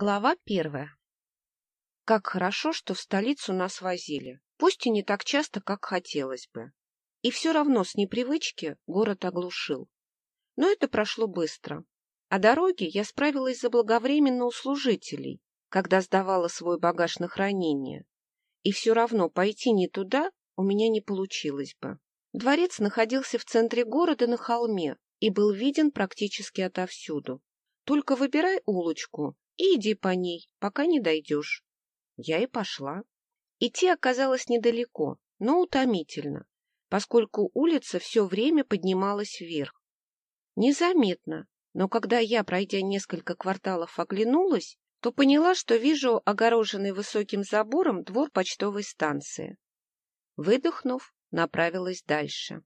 Глава первая. Как хорошо, что в столицу нас возили, пусть и не так часто, как хотелось бы. И все равно с непривычки город оглушил. Но это прошло быстро. О дороге я справилась заблаговременно у служителей, когда сдавала свой багаж на хранение. И все равно пойти не туда у меня не получилось бы. Дворец находился в центре города на холме и был виден практически отовсюду. Только выбирай улочку и иди по ней, пока не дойдешь. Я и пошла. Идти оказалось недалеко, но утомительно, поскольку улица все время поднималась вверх. Незаметно, но когда я, пройдя несколько кварталов, оглянулась, то поняла, что вижу огороженный высоким забором двор почтовой станции. Выдохнув, направилась дальше.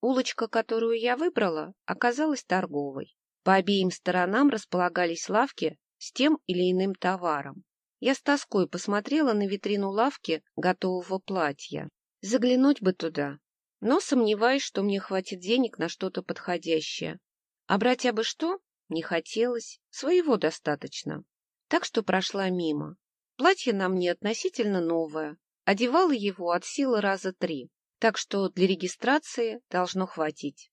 Улочка, которую я выбрала, оказалась торговой. По обеим сторонам располагались лавки с тем или иным товаром. Я с тоской посмотрела на витрину лавки готового платья. Заглянуть бы туда, но сомневаюсь, что мне хватит денег на что-то подходящее. А брать абы что не хотелось, своего достаточно. Так что прошла мимо. Платье на мне относительно новое, одевала его от силы раза три, так что для регистрации должно хватить.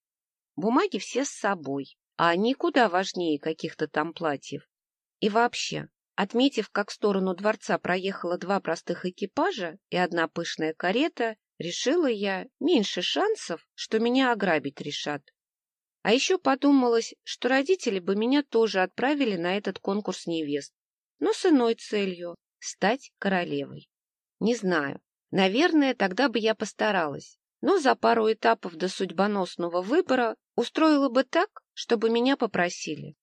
Бумаги все с собой, а они куда важнее каких-то там платьев. И вообще, отметив, как в сторону дворца проехало два простых экипажа и одна пышная карета, решила я, меньше шансов, что меня ограбить решат. А еще подумалось, что родители бы меня тоже отправили на этот конкурс невест, но с иной целью — стать королевой. Не знаю, наверное, тогда бы я постаралась, но за пару этапов до судьбоносного выбора устроила бы так, чтобы меня попросили.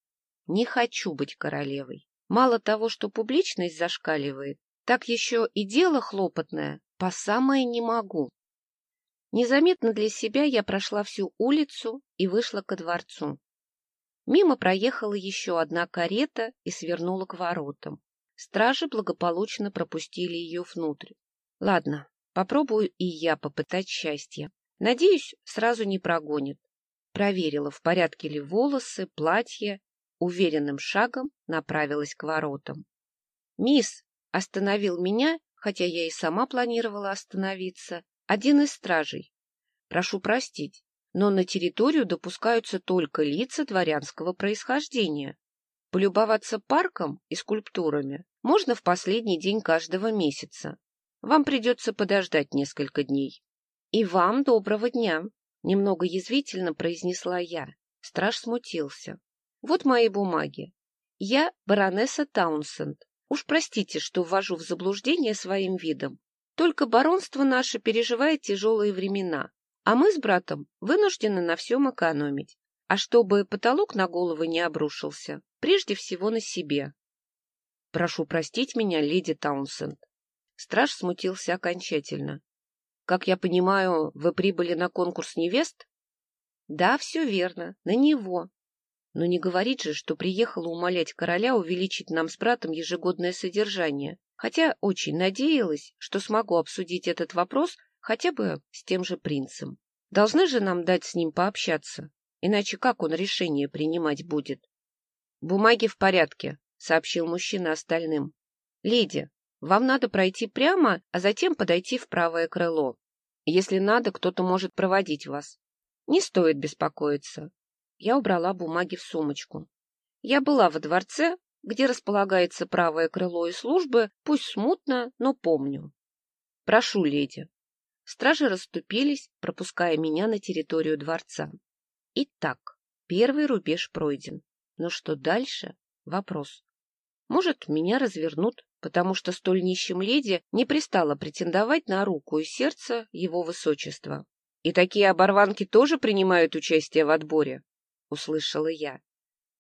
Не хочу быть королевой. Мало того, что публичность зашкаливает, так еще и дело хлопотное, по самое не могу. Незаметно для себя я прошла всю улицу и вышла ко дворцу. Мимо проехала еще одна карета и свернула к воротам. Стражи благополучно пропустили ее внутрь. Ладно, попробую и я попытать счастье. Надеюсь, сразу не прогонит. Проверила, в порядке ли волосы, платье уверенным шагом направилась к воротам. «Мисс!» — остановил меня, хотя я и сама планировала остановиться, один из стражей. «Прошу простить, но на территорию допускаются только лица дворянского происхождения. Полюбоваться парком и скульптурами можно в последний день каждого месяца. Вам придется подождать несколько дней. И вам доброго дня!» — немного язвительно произнесла я. Страж смутился. Вот мои бумаги. Я баронесса Таунсенд. Уж простите, что ввожу в заблуждение своим видом. Только баронство наше переживает тяжелые времена, а мы с братом вынуждены на всем экономить. А чтобы потолок на головы не обрушился, прежде всего на себе. Прошу простить меня, леди Таунсенд. Страж смутился окончательно. Как я понимаю, вы прибыли на конкурс невест? Да, все верно, на него. Но не говорит же, что приехала умолять короля увеличить нам с братом ежегодное содержание, хотя очень надеялась, что смогу обсудить этот вопрос хотя бы с тем же принцем. Должны же нам дать с ним пообщаться, иначе как он решение принимать будет? — Бумаги в порядке, — сообщил мужчина остальным. — Леди, вам надо пройти прямо, а затем подойти в правое крыло. Если надо, кто-то может проводить вас. Не стоит беспокоиться. Я убрала бумаги в сумочку. Я была во дворце, где располагается правое крыло и службы, пусть смутно, но помню. Прошу, леди. Стражи расступились, пропуская меня на территорию дворца. Итак, первый рубеж пройден. Но что дальше? Вопрос. Может, меня развернут, потому что столь нищим леди не пристало претендовать на руку и сердце его высочества. И такие оборванки тоже принимают участие в отборе? — услышала я.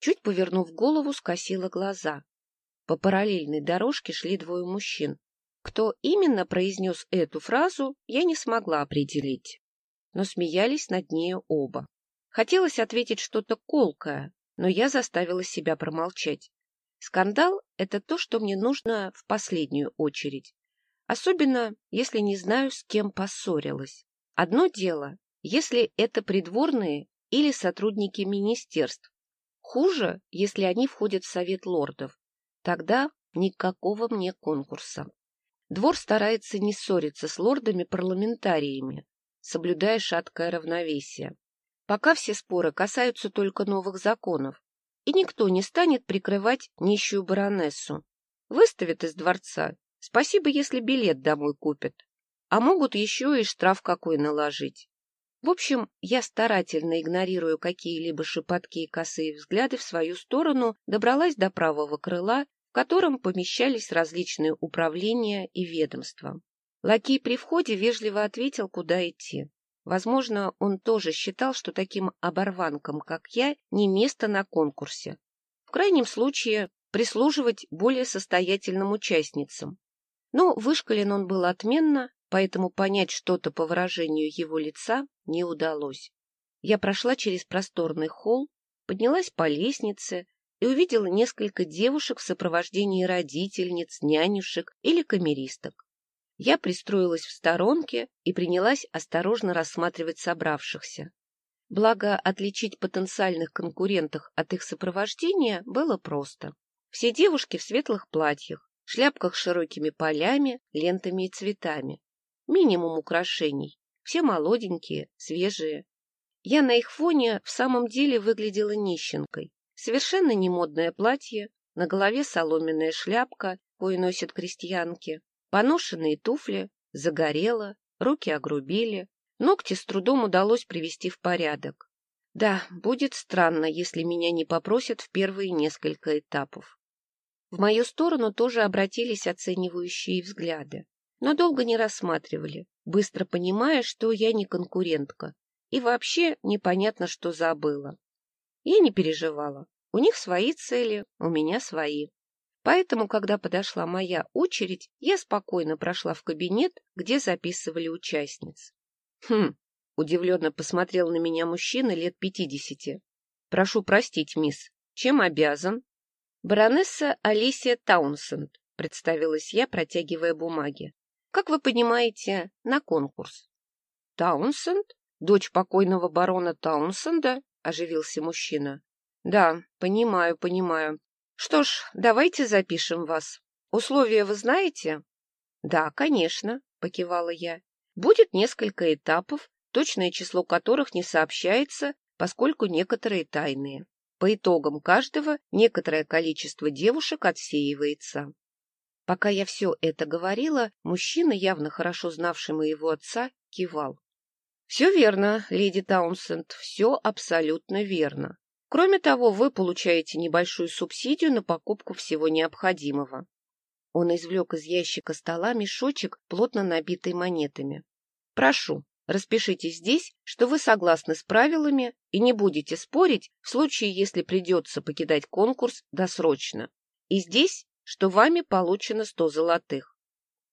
Чуть повернув голову, скосила глаза. По параллельной дорожке шли двое мужчин. Кто именно произнес эту фразу, я не смогла определить. Но смеялись над нею оба. Хотелось ответить что-то колкое, но я заставила себя промолчать. Скандал — это то, что мне нужно в последнюю очередь. Особенно, если не знаю, с кем поссорилась. Одно дело, если это придворные или сотрудники министерств. Хуже, если они входят в Совет лордов. Тогда никакого мне конкурса. Двор старается не ссориться с лордами-парламентариями, соблюдая шаткое равновесие. Пока все споры касаются только новых законов, и никто не станет прикрывать нищую баронессу. Выставят из дворца. Спасибо, если билет домой купят. А могут еще и штраф какой наложить. В общем, я старательно игнорирую какие-либо шепотки и косые взгляды в свою сторону, добралась до правого крыла, в котором помещались различные управления и ведомства. Лакей при входе вежливо ответил, куда идти. Возможно, он тоже считал, что таким оборванкам, как я, не место на конкурсе. В крайнем случае, прислуживать более состоятельным участницам. Но вышкален он был отменно, поэтому понять что-то по выражению его лица не удалось. Я прошла через просторный холл, поднялась по лестнице и увидела несколько девушек в сопровождении родительниц, нянюшек или камеристок. Я пристроилась в сторонке и принялась осторожно рассматривать собравшихся. Благо, отличить потенциальных конкурентов от их сопровождения было просто. Все девушки в светлых платьях, шляпках с широкими полями, лентами и цветами минимум украшений, все молоденькие, свежие. Я на их фоне в самом деле выглядела нищенкой. Совершенно немодное платье, на голове соломенная шляпка, кою носят крестьянки, поношенные туфли, загорело, руки огрубили, ногти с трудом удалось привести в порядок. Да, будет странно, если меня не попросят в первые несколько этапов. В мою сторону тоже обратились оценивающие взгляды но долго не рассматривали, быстро понимая, что я не конкурентка, и вообще непонятно, что забыла. Я не переживала. У них свои цели, у меня свои. Поэтому, когда подошла моя очередь, я спокойно прошла в кабинет, где записывали участниц. Хм, удивленно посмотрел на меня мужчина лет пятидесяти. Прошу простить, мисс, чем обязан? Баронесса Алисия Таунсенд, представилась я, протягивая бумаги. Как вы понимаете, на конкурс. — Таунсенд? Дочь покойного барона Таунсенда? — оживился мужчина. — Да, понимаю, понимаю. Что ж, давайте запишем вас. Условия вы знаете? — Да, конечно, — покивала я. — Будет несколько этапов, точное число которых не сообщается, поскольку некоторые тайные. По итогам каждого некоторое количество девушек отсеивается. Пока я все это говорила, мужчина, явно хорошо знавший моего отца, кивал. — Все верно, леди Таунсенд, все абсолютно верно. Кроме того, вы получаете небольшую субсидию на покупку всего необходимого. Он извлек из ящика стола мешочек, плотно набитый монетами. — Прошу, распишитесь здесь, что вы согласны с правилами и не будете спорить в случае, если придется покидать конкурс досрочно. И здесь что вами получено сто золотых.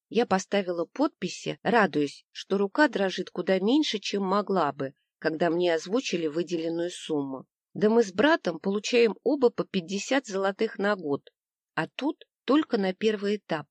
Я поставила подписи, радуясь, что рука дрожит куда меньше, чем могла бы, когда мне озвучили выделенную сумму. Да мы с братом получаем оба по пятьдесят золотых на год, а тут только на первый этап.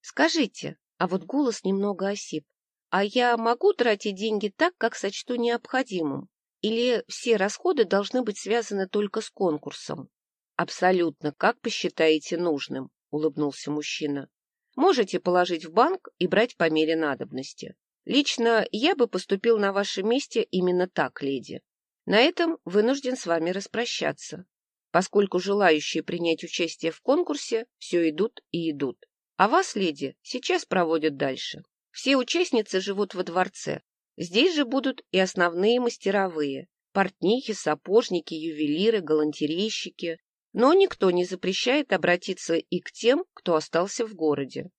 Скажите, а вот голос немного осип, а я могу тратить деньги так, как сочту необходимым? Или все расходы должны быть связаны только с конкурсом? Абсолютно, как посчитаете нужным. — улыбнулся мужчина. «Можете положить в банк и брать по мере надобности. Лично я бы поступил на вашем месте именно так, леди. На этом вынужден с вами распрощаться, поскольку желающие принять участие в конкурсе все идут и идут. А вас, леди, сейчас проводят дальше. Все участницы живут во дворце. Здесь же будут и основные мастеровые, портнихи, сапожники, ювелиры, галантерейщики, но никто не запрещает обратиться и к тем, кто остался в городе.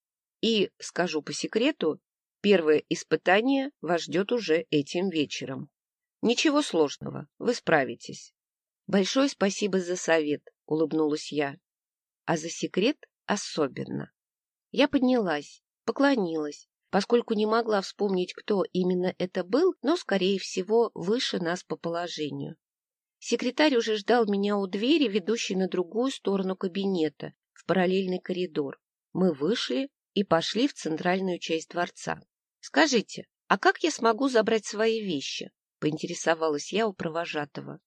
И, скажу по секрету, первое испытание вас ждет уже этим вечером. Ничего сложного, вы справитесь. Большое спасибо за совет, улыбнулась я. А за секрет особенно. Я поднялась, поклонилась, поскольку не могла вспомнить, кто именно это был, но, скорее всего, выше нас по положению. Секретарь уже ждал меня у двери, ведущей на другую сторону кабинета, в параллельный коридор. Мы вышли и пошли в центральную часть дворца. — Скажите, а как я смогу забрать свои вещи? — поинтересовалась я у провожатого.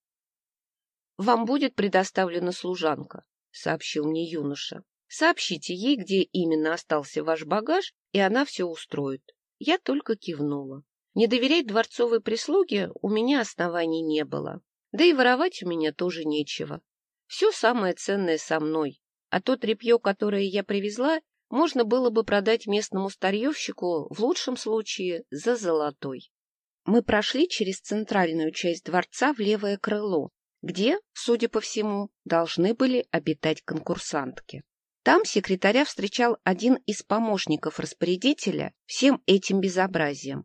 — Вам будет предоставлена служанка, — сообщил мне юноша. Сообщите ей, где именно остался ваш багаж, и она все устроит. Я только кивнула. Не доверять дворцовой прислуге у меня оснований не было. Да и воровать у меня тоже нечего. Все самое ценное со мной, а то тряпье, которое я привезла, можно было бы продать местному старьевщику в лучшем случае за золотой. Мы прошли через центральную часть дворца в левое крыло, где, судя по всему, должны были обитать конкурсантки. Там секретаря встречал один из помощников распорядителя всем этим безобразием.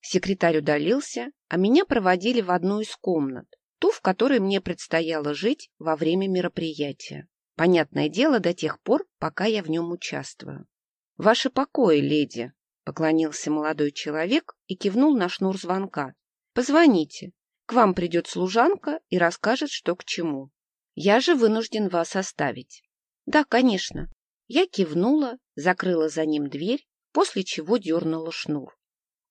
Секретарь удалился, а меня проводили в одну из комнат, ту, в которой мне предстояло жить во время мероприятия. Понятное дело, до тех пор, пока я в нем участвую. — Ваши покои, леди, — поклонился молодой человек и кивнул на шнур звонка. — Позвоните. К вам придет служанка и расскажет, что к чему. Я же вынужден вас оставить. — Да, конечно. Я кивнула, закрыла за ним дверь, после чего дернула шнур.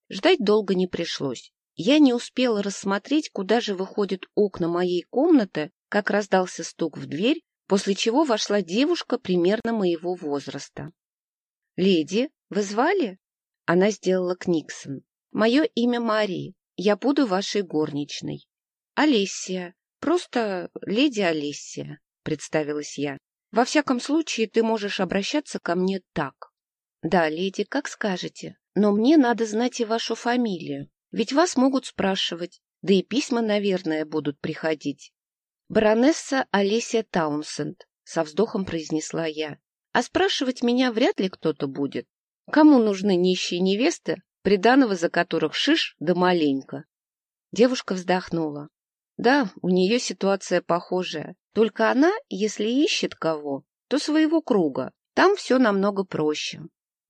Ждать долго не пришлось. Я не успела рассмотреть, куда же выходят окна моей комнаты, как раздался стук в дверь, после чего вошла девушка примерно моего возраста. — Леди, вы звали? Она сделала Книксон. — Мое имя Мари. Я буду вашей горничной. — Олесия. Просто леди Олесия, — представилась я. — Во всяком случае, ты можешь обращаться ко мне так. — Да, леди, как скажете. Но мне надо знать и вашу фамилию. Ведь вас могут спрашивать, да и письма, наверное, будут приходить. «Баронесса Олеся Таунсенд», — со вздохом произнесла я. «А спрашивать меня вряд ли кто-то будет. Кому нужны нищие невесты, приданого за которых шиш да маленько?» Девушка вздохнула. «Да, у нее ситуация похожая. Только она, если ищет кого, то своего круга. Там все намного проще.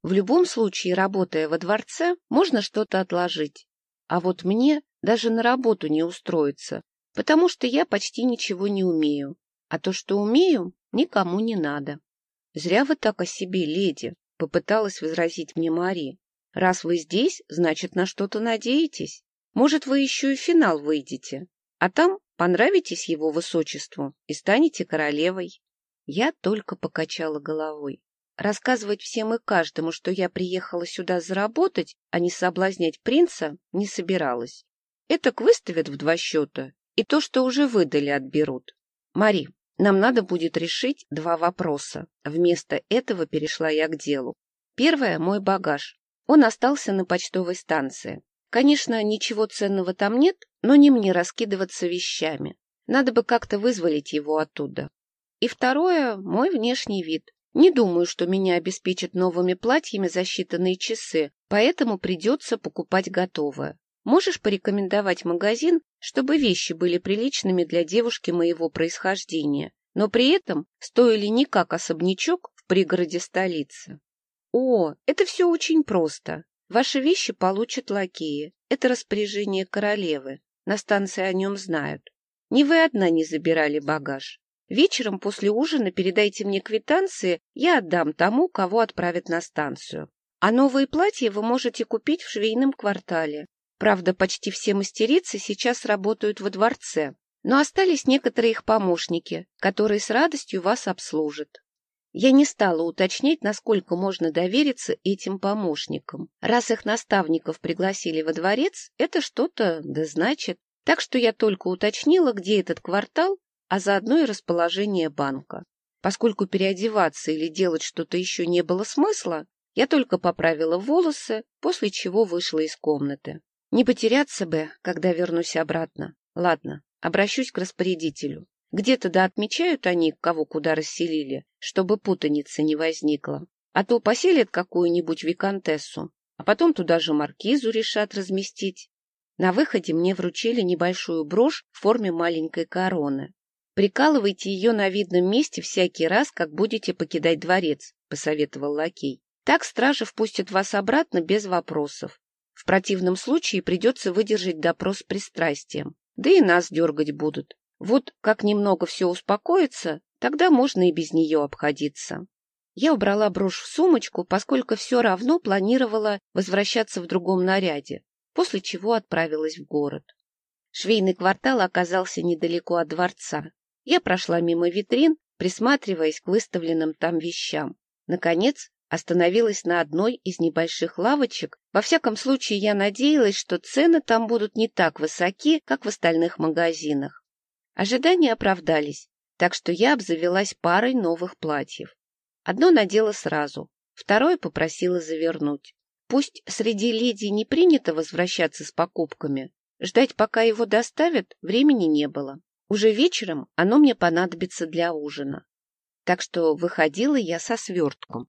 В любом случае, работая во дворце, можно что-то отложить. А вот мне даже на работу не устроиться, потому что я почти ничего не умею. А то, что умею, никому не надо. — Зря вы так о себе, леди, — попыталась возразить мне Мари. — Раз вы здесь, значит, на что-то надеетесь. Может, вы еще и в финал выйдете, а там понравитесь его высочеству и станете королевой. Я только покачала головой. Рассказывать всем и каждому, что я приехала сюда заработать, а не соблазнять принца, не собиралась. Этак выставят в два счета, и то, что уже выдали, отберут. Мари, нам надо будет решить два вопроса. Вместо этого перешла я к делу. Первое — мой багаж. Он остался на почтовой станции. Конечно, ничего ценного там нет, но не мне раскидываться вещами. Надо бы как-то вызволить его оттуда. И второе — мой внешний вид. Не думаю, что меня обеспечат новыми платьями за считанные часы, поэтому придется покупать готовое. Можешь порекомендовать магазин, чтобы вещи были приличными для девушки моего происхождения, но при этом стоили не как особнячок в пригороде столицы? О, это все очень просто. Ваши вещи получат лакеи. Это распоряжение королевы. На станции о нем знают. Не вы одна не забирали багаж. Вечером после ужина передайте мне квитанции, я отдам тому, кого отправят на станцию. А новые платья вы можете купить в швейном квартале. Правда, почти все мастерицы сейчас работают во дворце, но остались некоторые их помощники, которые с радостью вас обслужат. Я не стала уточнять, насколько можно довериться этим помощникам. Раз их наставников пригласили во дворец, это что-то да значит. Так что я только уточнила, где этот квартал, а заодно и расположение банка. Поскольку переодеваться или делать что-то еще не было смысла, я только поправила волосы, после чего вышла из комнаты. Не потеряться бы, когда вернусь обратно. Ладно, обращусь к распорядителю. Где-то да отмечают они, кого куда расселили, чтобы путаницы не возникло. А то поселят какую-нибудь виконтессу, а потом туда же маркизу решат разместить. На выходе мне вручили небольшую брошь в форме маленькой короны. Прикалывайте ее на видном месте всякий раз, как будете покидать дворец, — посоветовал лакей. Так стража впустит вас обратно без вопросов. В противном случае придется выдержать допрос с пристрастием. Да и нас дергать будут. Вот как немного все успокоится, тогда можно и без нее обходиться. Я убрала брошь в сумочку, поскольку все равно планировала возвращаться в другом наряде, после чего отправилась в город. Швейный квартал оказался недалеко от дворца. Я прошла мимо витрин, присматриваясь к выставленным там вещам. Наконец, остановилась на одной из небольших лавочек. Во всяком случае, я надеялась, что цены там будут не так высоки, как в остальных магазинах. Ожидания оправдались, так что я обзавелась парой новых платьев. Одно надела сразу, второе попросила завернуть. Пусть среди леди не принято возвращаться с покупками, ждать, пока его доставят, времени не было. Уже вечером оно мне понадобится для ужина. Так что выходила я со свертком.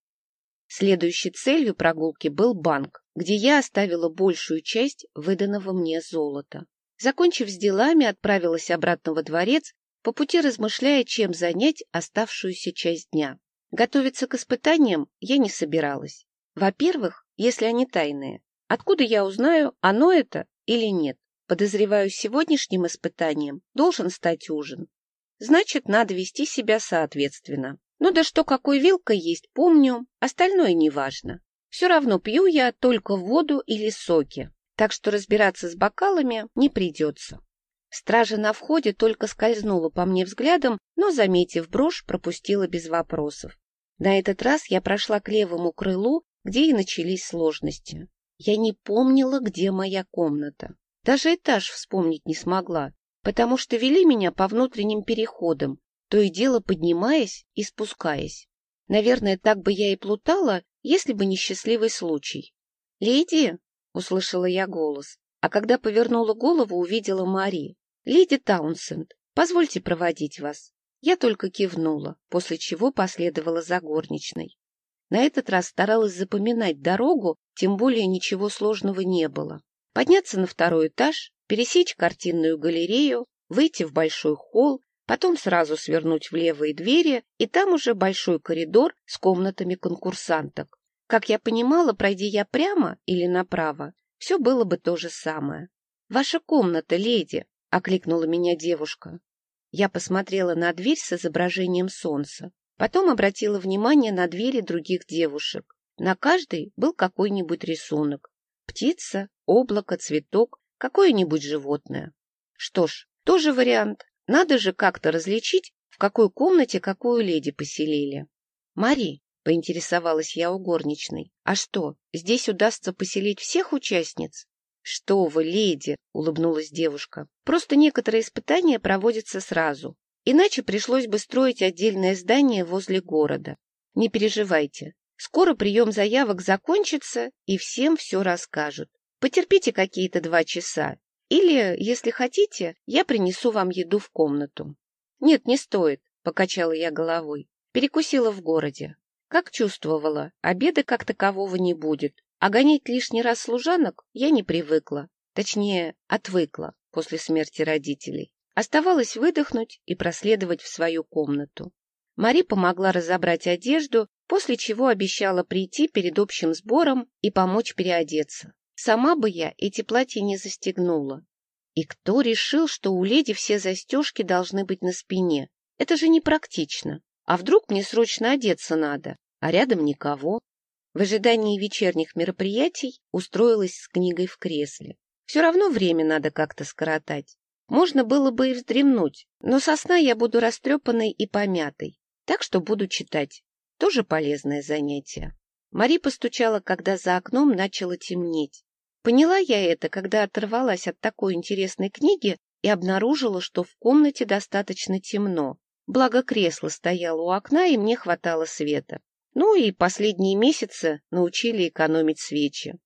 Следующей целью прогулки был банк, где я оставила большую часть выданного мне золота. Закончив с делами, отправилась обратно во дворец, по пути размышляя, чем занять оставшуюся часть дня. Готовиться к испытаниям я не собиралась. Во-первых, если они тайные, откуда я узнаю, оно это или нет? Подозреваю, сегодняшним испытанием должен стать ужин. Значит, надо вести себя соответственно. Ну да что какой вилкой есть, помню, остальное неважно. Все равно пью я только воду или соки, так что разбираться с бокалами не придется. Стража на входе только скользнула по мне взглядом, но, заметив брошь, пропустила без вопросов. На этот раз я прошла к левому крылу, где и начались сложности. Я не помнила, где моя комната. Даже этаж вспомнить не смогла, потому что вели меня по внутренним переходам, то и дело поднимаясь и спускаясь. Наверное, так бы я и плутала, если бы не счастливый случай. «Леди!» — услышала я голос, а когда повернула голову, увидела Мари. «Леди Таунсенд, позвольте проводить вас». Я только кивнула, после чего последовала за горничной. На этот раз старалась запоминать дорогу, тем более ничего сложного не было. Подняться на второй этаж, пересечь картинную галерею, выйти в большой холл, потом сразу свернуть в левые двери, и там уже большой коридор с комнатами конкурсанток. Как я понимала, пройди я прямо или направо, все было бы то же самое. — Ваша комната, леди! — окликнула меня девушка. Я посмотрела на дверь с изображением солнца, потом обратила внимание на двери других девушек. На каждой был какой-нибудь рисунок. Птица, облако, цветок, какое-нибудь животное. Что ж, тоже вариант. Надо же как-то различить, в какой комнате какую леди поселили. Мари, поинтересовалась я у горничной, а что, здесь удастся поселить всех участниц? Что вы, леди, улыбнулась девушка. Просто некоторые испытания проводятся сразу. Иначе пришлось бы строить отдельное здание возле города. Не переживайте, Скоро прием заявок закончится, и всем все расскажут. Потерпите какие-то два часа. Или, если хотите, я принесу вам еду в комнату. Нет, не стоит, покачала я головой. Перекусила в городе. Как чувствовала, обеда как такового не будет. А гонять лишний раз служанок я не привыкла. Точнее, отвыкла после смерти родителей. Оставалось выдохнуть и проследовать в свою комнату. Мари помогла разобрать одежду после чего обещала прийти перед общим сбором и помочь переодеться. Сама бы я эти платья не застегнула. И кто решил, что у леди все застежки должны быть на спине? Это же непрактично. А вдруг мне срочно одеться надо, а рядом никого? В ожидании вечерних мероприятий устроилась с книгой в кресле. Все равно время надо как-то скоротать. Можно было бы и вздремнуть, но со сна я буду растрепанной и помятой, так что буду читать. Тоже полезное занятие. Мари постучала, когда за окном начало темнеть. Поняла я это, когда оторвалась от такой интересной книги и обнаружила, что в комнате достаточно темно. Благо кресло стояло у окна, и мне хватало света. Ну и последние месяцы научили экономить свечи.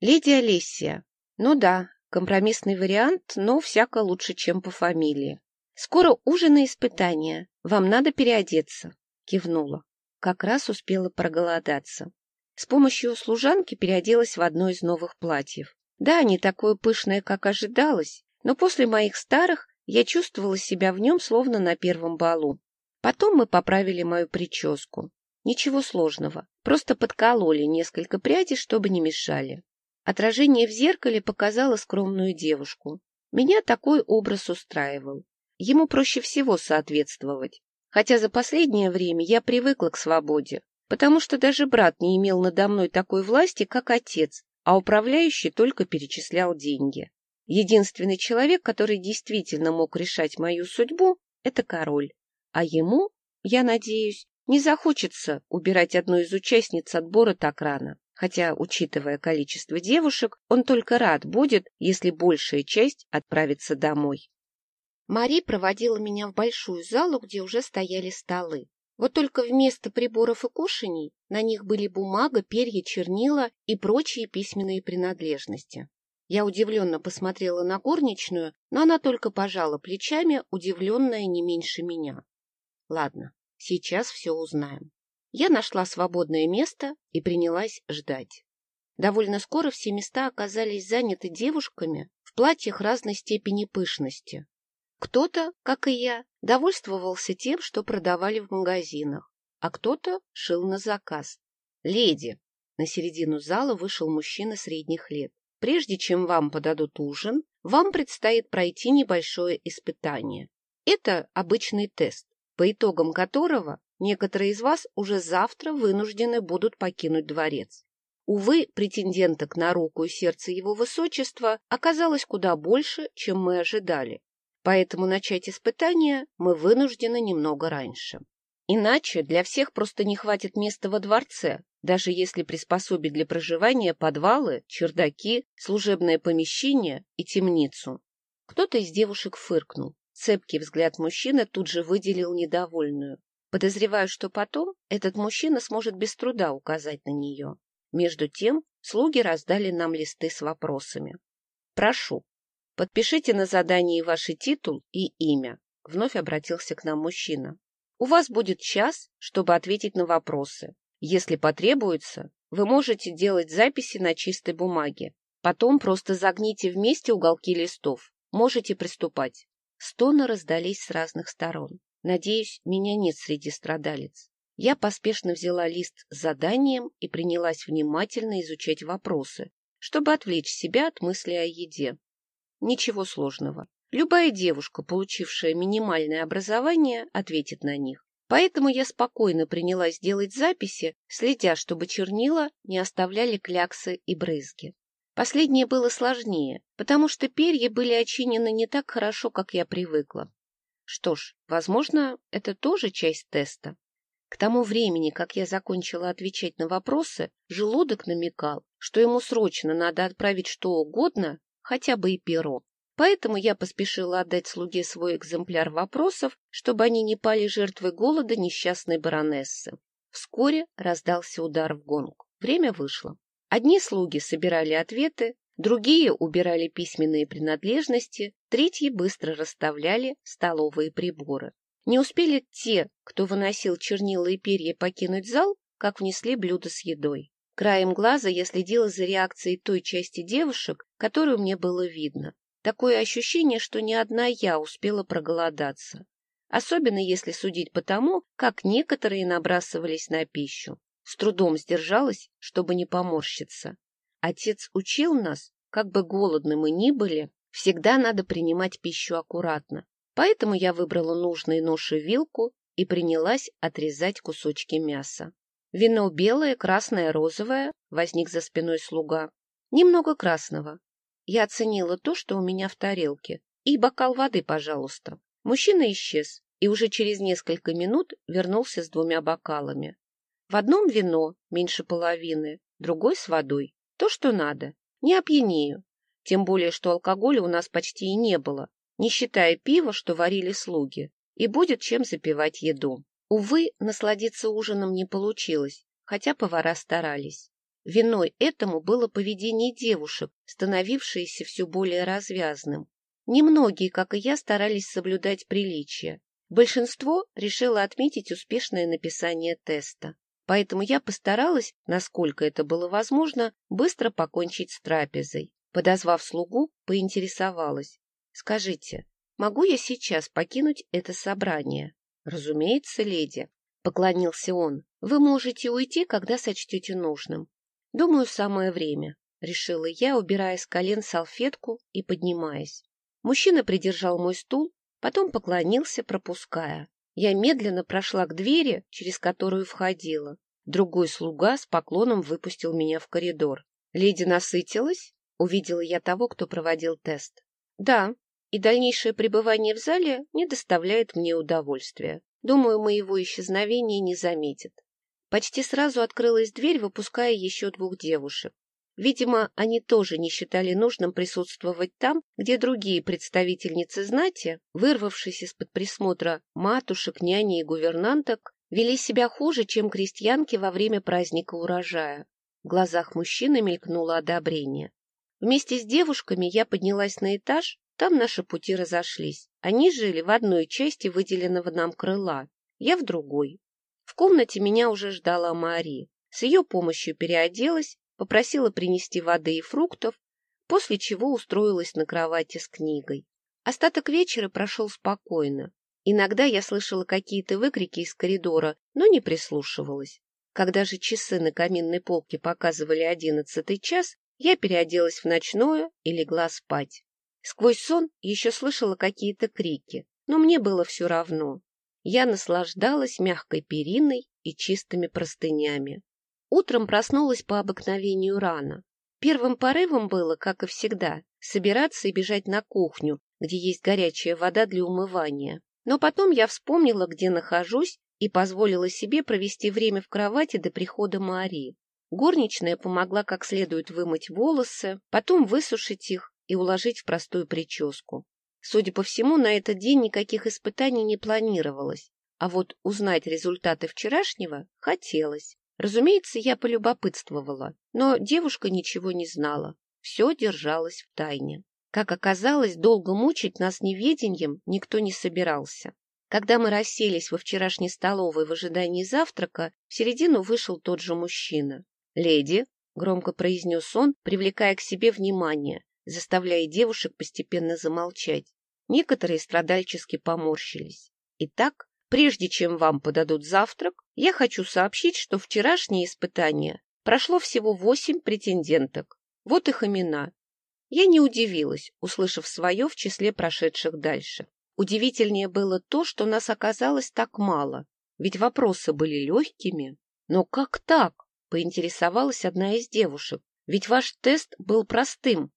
Леди Олесия. Ну да, компромиссный вариант, но всяко лучше, чем по фамилии. Скоро ужин и испытания. Вам надо переодеться. Кивнула как раз успела проголодаться. С помощью служанки переоделась в одно из новых платьев. Да, не такое пышное, как ожидалось, но после моих старых я чувствовала себя в нем словно на первом балу. Потом мы поправили мою прическу. Ничего сложного, просто подкололи несколько прядей, чтобы не мешали. Отражение в зеркале показало скромную девушку. Меня такой образ устраивал. Ему проще всего соответствовать хотя за последнее время я привыкла к свободе, потому что даже брат не имел надо мной такой власти, как отец, а управляющий только перечислял деньги. Единственный человек, который действительно мог решать мою судьбу, это король, а ему я надеюсь, не захочется убирать одну из участниц отбора так рано. Хотя, учитывая количество девушек, он только рад будет, если большая часть отправится домой. Мари проводила меня в большую залу, где уже стояли столы. Вот только вместо приборов и кушаний на них были бумага, перья, чернила и прочие письменные принадлежности. Я удивленно посмотрела на горничную, но она только пожала плечами, удивленная не меньше меня. Ладно, сейчас все узнаем. Я нашла свободное место и принялась ждать. Довольно скоро все места оказались заняты девушками в платьях разной степени пышности. Кто-то, как и я, довольствовался тем, что продавали в магазинах, а кто-то шил на заказ. «Леди!» На середину зала вышел мужчина средних лет. «Прежде чем вам подадут ужин, вам предстоит пройти небольшое испытание. Это обычный тест, по итогам которого некоторые из вас уже завтра вынуждены будут покинуть дворец. Увы, претенденток на руку и сердце его высочества оказалось куда больше, чем мы ожидали, поэтому начать испытание мы вынуждены немного раньше. Иначе для всех просто не хватит места во дворце, даже если приспособить для проживания подвалы, чердаки, служебное помещение и темницу. Кто-то из девушек фыркнул. Цепкий взгляд мужчины тут же выделил недовольную. Подозреваю, что потом этот мужчина сможет без труда указать на нее. Между тем слуги раздали нам листы с вопросами. Прошу, Подпишите на задании ваш титул и имя. Вновь обратился к нам мужчина. У вас будет час, чтобы ответить на вопросы. Если потребуется, вы можете делать записи на чистой бумаге. Потом просто загните вместе уголки листов. Можете приступать. Стоны раздались с разных сторон. Надеюсь, меня нет среди страдалец. Я поспешно взяла лист с заданием и принялась внимательно изучать вопросы, чтобы отвлечь себя от мысли о еде. Ничего сложного. Любая девушка, получившая минимальное образование, ответит на них. Поэтому я спокойно принялась делать записи, следя, чтобы чернила не оставляли кляксы и брызги. Последнее было сложнее, потому что перья были очинены не так хорошо, как я привыкла. Что ж, возможно, это тоже часть теста. К тому времени, как я закончила отвечать на вопросы, желудок намекал, что ему срочно надо отправить что угодно, хотя бы и перо. Поэтому я поспешила отдать слуге свой экземпляр вопросов, чтобы они не пали жертвой голода несчастной баронессы. Вскоре раздался удар в гонг. Время вышло. Одни слуги собирали ответы, другие убирали письменные принадлежности, третьи быстро расставляли столовые приборы. Не успели те, кто выносил чернила и перья, покинуть зал, как внесли блюдо с едой. Краем глаза я следила за реакцией той части девушек, которую мне было видно. Такое ощущение, что ни одна я успела проголодаться. Особенно если судить по тому, как некоторые набрасывались на пищу. С трудом сдержалась, чтобы не поморщиться. Отец учил нас, как бы голодны мы ни были, всегда надо принимать пищу аккуратно. Поэтому я выбрала нужные нож и вилку и принялась отрезать кусочки мяса. Вино белое, красное, розовое, возник за спиной слуга. Немного красного. Я оценила то, что у меня в тарелке. И бокал воды, пожалуйста. Мужчина исчез и уже через несколько минут вернулся с двумя бокалами. В одном вино, меньше половины, другой с водой. То, что надо. Не опьянею. Тем более, что алкоголя у нас почти и не было, не считая пива, что варили слуги. И будет чем запивать еду. Увы, насладиться ужином не получилось, хотя повара старались. Виной этому было поведение девушек, становившееся все более развязным. Немногие, как и я, старались соблюдать приличия. Большинство решило отметить успешное написание теста. Поэтому я постаралась, насколько это было возможно, быстро покончить с трапезой. Подозвав слугу, поинтересовалась. «Скажите, могу я сейчас покинуть это собрание?» Разумеется, леди, поклонился он. Вы можете уйти, когда сочтете нужным. Думаю, самое время, решила я, убирая с колен салфетку и поднимаясь. Мужчина придержал мой стул, потом поклонился, пропуская. Я медленно прошла к двери, через которую входила. Другой слуга с поклоном выпустил меня в коридор. «Леди насытилась?» — увидела я того, кто проводил тест. «Да, и дальнейшее пребывание в зале не доставляет мне удовольствия. Думаю, моего исчезновения не заметят. Почти сразу открылась дверь, выпуская еще двух девушек. Видимо, они тоже не считали нужным присутствовать там, где другие представительницы знати, вырвавшись из-под присмотра матушек, няни и гувернанток, вели себя хуже, чем крестьянки во время праздника урожая. В глазах мужчины мелькнуло одобрение. Вместе с девушками я поднялась на этаж, там наши пути разошлись. Они жили в одной части выделенного нам крыла, я в другой. В комнате меня уже ждала Мари. С ее помощью переоделась, попросила принести воды и фруктов, после чего устроилась на кровати с книгой. Остаток вечера прошел спокойно. Иногда я слышала какие-то выкрики из коридора, но не прислушивалась. Когда же часы на каминной полке показывали одиннадцатый час, я переоделась в ночное и легла спать. Сквозь сон еще слышала какие-то крики, но мне было все равно. Я наслаждалась мягкой периной и чистыми простынями. Утром проснулась по обыкновению рано. Первым порывом было, как и всегда, собираться и бежать на кухню, где есть горячая вода для умывания. Но потом я вспомнила, где нахожусь, и позволила себе провести время в кровати до прихода Марии. Горничная помогла как следует вымыть волосы, потом высушить их и уложить в простую прическу. Судя по всему, на этот день никаких испытаний не планировалось, а вот узнать результаты вчерашнего хотелось. Разумеется, я полюбопытствовала, но девушка ничего не знала. Все держалось в тайне. Как оказалось, долго мучить нас неведением никто не собирался. Когда мы расселись во вчерашней столовой в ожидании завтрака, в середину вышел тот же мужчина. «Леди», — громко произнес он, привлекая к себе внимание, заставляя девушек постепенно замолчать. Некоторые страдальчески поморщились. Итак, Прежде чем вам подадут завтрак, я хочу сообщить, что вчерашнее испытание прошло всего восемь претенденток. Вот их имена. Я не удивилась, услышав свое в числе прошедших дальше. Удивительнее было то, что нас оказалось так мало, ведь вопросы были легкими. Но как так? Поинтересовалась одна из девушек. Ведь ваш тест был простым.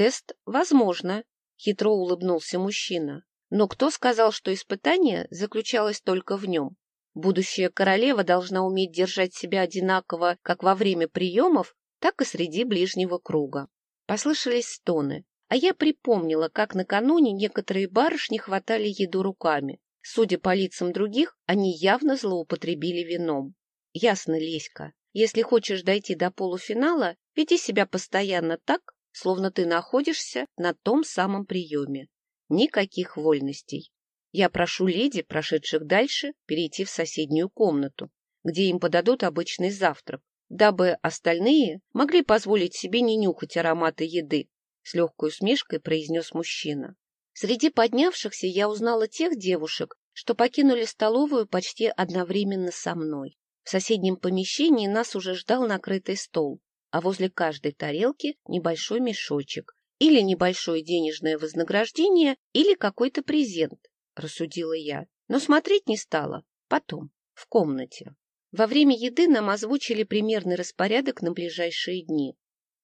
Тест возможно, хитро улыбнулся мужчина. Но кто сказал, что испытание заключалось только в нем? Будущая королева должна уметь держать себя одинаково как во время приемов, так и среди ближнего круга. Послышались стоны, а я припомнила, как накануне некоторые барышни хватали еду руками. Судя по лицам других, они явно злоупотребили вином. Ясно, Леська, если хочешь дойти до полуфинала, веди себя постоянно так, словно ты находишься на том самом приеме. Никаких вольностей. Я прошу леди, прошедших дальше, перейти в соседнюю комнату, где им подадут обычный завтрак, дабы остальные могли позволить себе не нюхать ароматы еды, с легкой усмешкой произнес мужчина. Среди поднявшихся я узнала тех девушек, что покинули столовую почти одновременно со мной. В соседнем помещении нас уже ждал накрытый стол, а возле каждой тарелки небольшой мешочек, или небольшое денежное вознаграждение, или какой-то презент, рассудила я. Но смотреть не стала. Потом, в комнате. Во время еды нам озвучили примерный распорядок на ближайшие дни.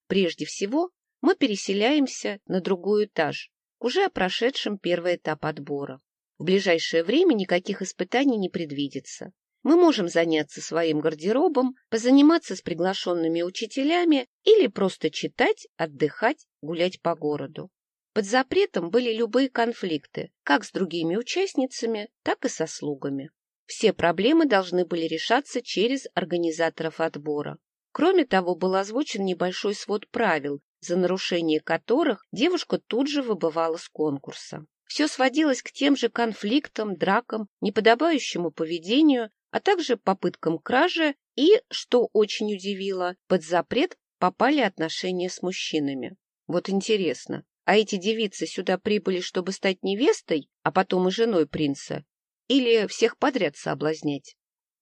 Прежде всего, мы переселяемся на другой этаж, к уже прошедшим первый этап отбора. В ближайшее время никаких испытаний не предвидится. Мы можем заняться своим гардеробом, позаниматься с приглашенными учителями или просто читать, отдыхать, гулять по городу. Под запретом были любые конфликты, как с другими участницами, так и со слугами. Все проблемы должны были решаться через организаторов отбора. Кроме того, был озвучен небольшой свод правил, за нарушение которых девушка тут же выбывала с конкурса. Все сводилось к тем же конфликтам, дракам, неподобающему поведению, а также попыткам кражи и, что очень удивило, под запрет попали отношения с мужчинами. Вот интересно, а эти девицы сюда прибыли, чтобы стать невестой, а потом и женой принца? Или всех подряд соблазнять?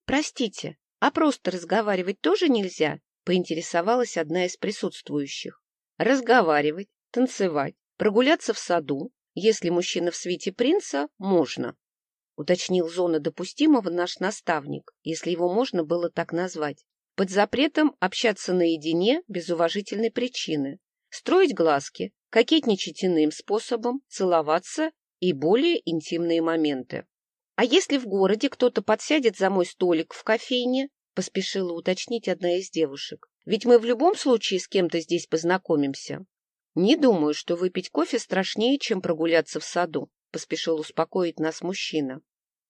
Простите, а просто разговаривать тоже нельзя? Поинтересовалась одна из присутствующих. Разговаривать, танцевать, прогуляться в саду, если мужчина в свете принца, можно. — уточнил зона допустимого наш наставник, если его можно было так назвать. Под запретом общаться наедине без уважительной причины, строить глазки, кокетничать иным способом, целоваться и более интимные моменты. А если в городе кто-то подсядет за мой столик в кофейне, поспешила уточнить одна из девушек. Ведь мы в любом случае с кем-то здесь познакомимся. Не думаю, что выпить кофе страшнее, чем прогуляться в саду, поспешил успокоить нас мужчина.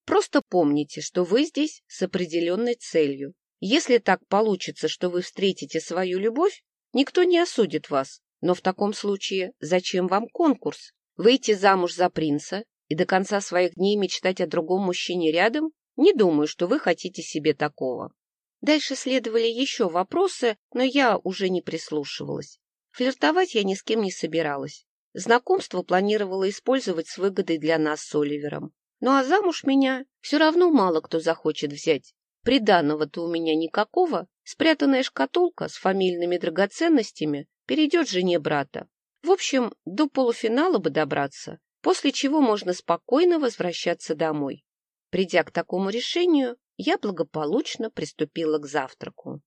Просто помните, что вы здесь с определенной целью. Если так получится, что вы встретите свою любовь, никто не осудит вас. Но в таком случае зачем вам конкурс? Выйти замуж за принца и до конца своих дней мечтать о другом мужчине рядом? Не думаю, что вы хотите себе такого. Дальше следовали еще вопросы, но я уже не прислушивалась. Флиртовать я ни с кем не собиралась. Знакомство планировала использовать с выгодой для нас с Оливером. Ну а замуж меня все равно мало кто захочет взять. Приданного-то у меня никакого. Спрятанная шкатулка с фамильными драгоценностями перейдет жене брата. В общем, до полуфинала бы добраться, после чего можно спокойно возвращаться домой. Придя к такому решению, я благополучно приступила к завтраку.